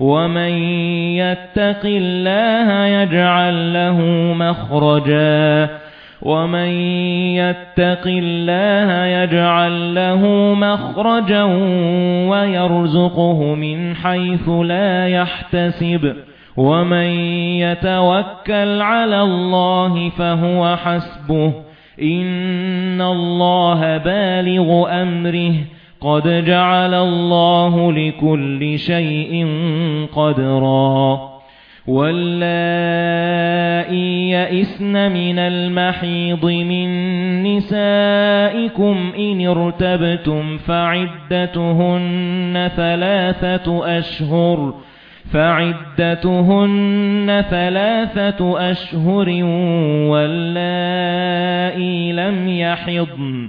وَمَن يَتَّقِ اللَّهَ يَجْعَل لَّهُ مَخْرَجًا وَمَن يَتَّقِ اللَّهَ يَجْعَل لَّهُ مَخْرَجًا وَيَرْزُقْهُ مِنْ حَيْثُ لَا يَحْتَسِبُ وَمَن يَتَوَكَّلْ عَلَى اللَّهِ فَهُوَ حَسْبُهُ إِنَّ اللَّهَ بَالِغُ أَمْرِهِ قَدْ جَعَلَ اللَّهُ لِكُلِّ شَيْءٍ قَدْرًا. وَاللَّائِي يَئِسْنَ مِنَ الْمَحِيضِ مِن نِّسَائِكُمْ إِنِ ارْتَبْتُمْ فَعِدَّتُهُنَّ ثَلَاثَةُ أَشْهُرٍ فَعِدَّتُهُنَّ ثَلَاثَةُ أَشْهُرٍ وَاللَّائِي لَمْ يَحِضْنَ.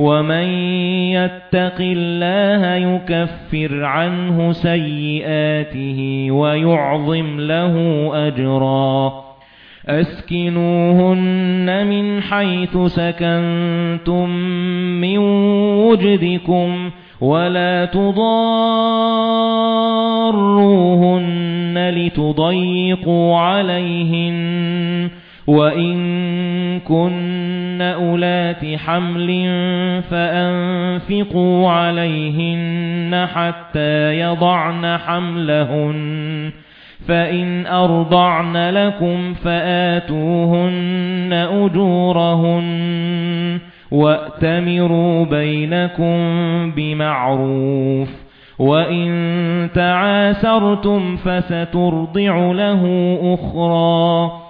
وَمَن يَتَّقِ اللَّهَ يُكَفِّرْ عَنْهُ سَيِّئَاتِهِ وَيُعْظِمْ لَهُ أَجْرًا أَسْكِنُوهُنَّ مِنْ حَيْثُ سَكَنْتُمْ مِنْ وُجْدِكُمْ وَلَا تُضَارُّوهُنَّ لِتُضَيِّقُوا عَلَيْهِنَّ وَإِن كُنَّ أُولَاتِ حَمْلٍ فَأَنفِقُوا عَلَيْهِنَّ حَتَّى يَضَعْنَ حَمْلَهُنَّ فَإِنْ أَرْضَعْنَ لَكُمْ فَآتُوهُنَّ أُجُورَهُنَّ وَأْتَمِرُوا بَيْنَكُمْ بِمَعْرُوفٍ وَإِن تَعَاسَرْتُمْ فَسَتُرْضِعُ لَهُ أُخْرَى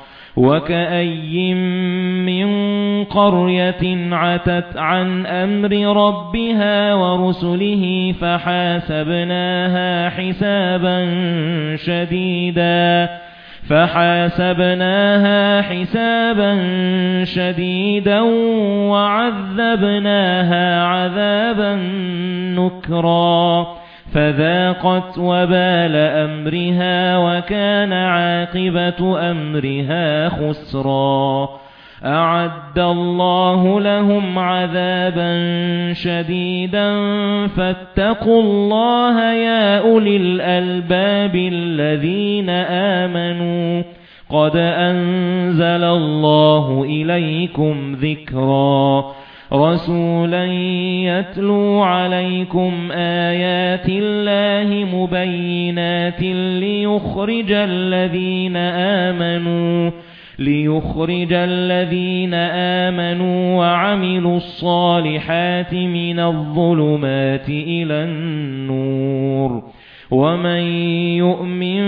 وَكَأَيٍّ مِّن قَرْيَةٍ عَتَتْ عَنْ أَمْرِ رَبِّهَا وَرُسُلِهِ فَحَاسَبْنَاهَا حِسَابًا شَدِيدًا فَحَاسَبْنَاهَا حِسَابًا شَدِيدًا وَعَذَّبْنَاهَا عَذَابًا نُكْرًا فَذَاقَتْ وَبَالَ أَمْرِهَا وَكَانَ عَاقِبَةُ أَمْرِهَا خُسْرًا. أَعَدَّ اللَّهُ لَهُمْ عَذَابًا شَدِيدًا. فَاتَّقُوا اللَّهَ يَا أُولِي الْأَلْبَابِ الَّذِينَ آمَنُوا. قَدْ أَنزَلَ اللَّهُ إِلَيْكُمْ ذِكْرًا. رَسُولًا يَتْلُو عَلَيْكُمْ آيَاتِ اللَّهِ مُبَيِّنَاتٍ لِيُخْرِجَ الَّذِينَ آمَنُوا لِيُخْرِجَ الَّذِينَ آمَنُوا وَعَمِلُوا الصَّالِحَاتِ مِنَ الظُّلُمَاتِ إِلَى النُّورِ. وَمَن يُؤْمِن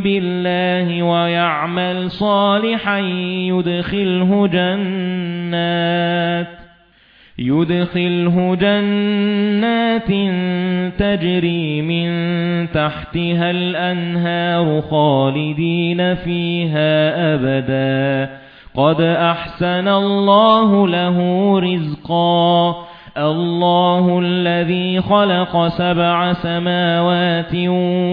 بِاللَّهِ وَيَعْمَلْ صَالِحًا يُدْخِلْهُ جَنَّاتٍ. يُدْخِلْهُ جَنَّاتٍ تَجْرِي مِن تَحْتِهَا الْأَنْهَارُ خَالِدِينَ فِيهَا أَبَدًا. قَدْ أَحْسَنَ اللَّهُ لَهُ رِزْقًا. اللَّهُ الَّذِي خَلَقَ سَبْعَ سَمَاوَاتٍ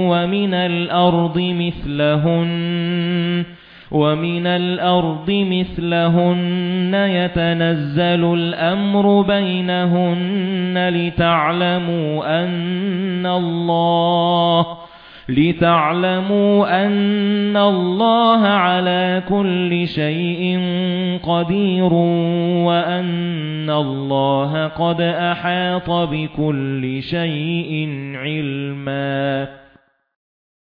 وَمِنَ الْأَرْضِ مِثْلَهُنَّ. وَمِنَ الْأَرْضِ مِثْلَهُنَّ يَتَنَزَّلُ الْأَمْرُ بَيْنَهُنَّ لِتَعْلَمُوا أَنَّ اللَّهَ لِتَعْلَمُوا أَنَّ اللَّهَ عَلَى كُلِّ شَيْءٍ قَدِيرٌ وَأَنَّ اللَّهَ قَدْ أَحَاطَ بِكُلِّ شَيْءٍ عِلْمًا